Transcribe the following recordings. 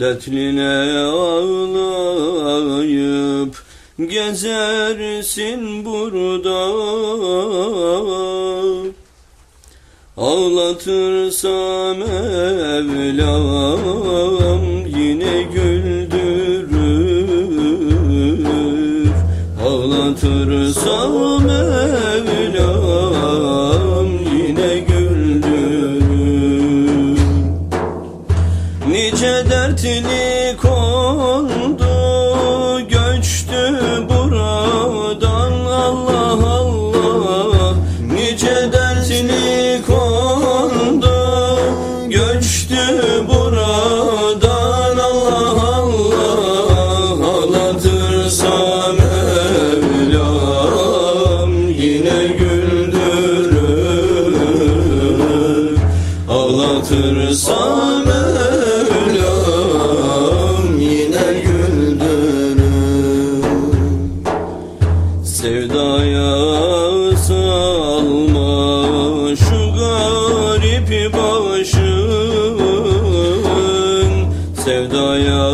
Dertline ağlayıp gezersin burada. Ağlatırsa Mevlam yine güldürür. Ağlatırsa Mevlam Nice dertli kondu göçtü buradan. Allah Allah Nice dertli kondu göçtü buradan. Allah Allah Ağlatırsa Mevlam yine güldürür. Ağlatırsa Sevdaya salma şu garip başın. Sevdaya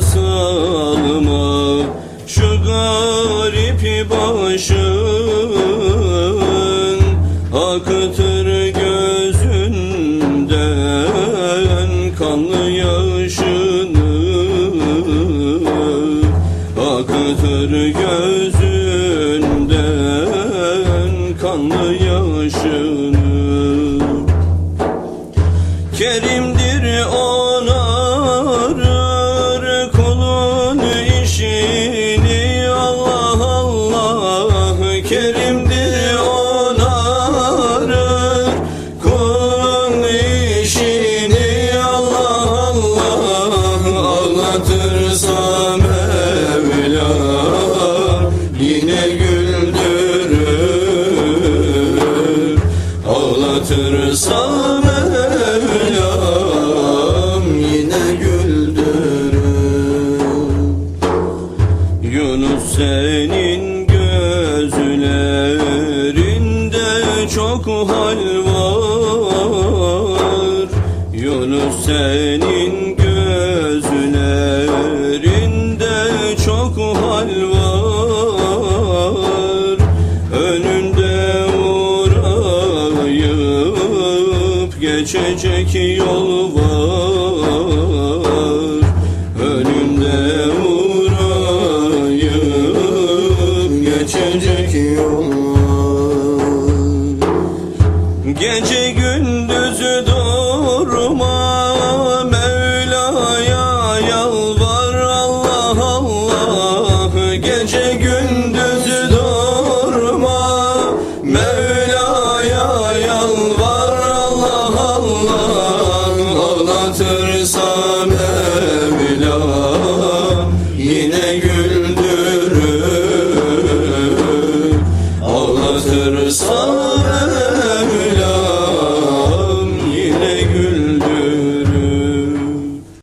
salma şu garip başın kanlı yaşını. Kerimdir onarır kulun işini. Allah Allah Kerimdir onarır kulun işini. Allah Allah Ağlatırsa Mevla yine Mevlam yine güldürür Yunus senin gözlerinde çok hal Yunus senin geçecek yol var. Önünde uğrayıp geçecek yol var. Gece gündüzü durma Mevla'ya yalvar. Allah Allah. Gece gündüzü güldürür Ağlatırsa Mevla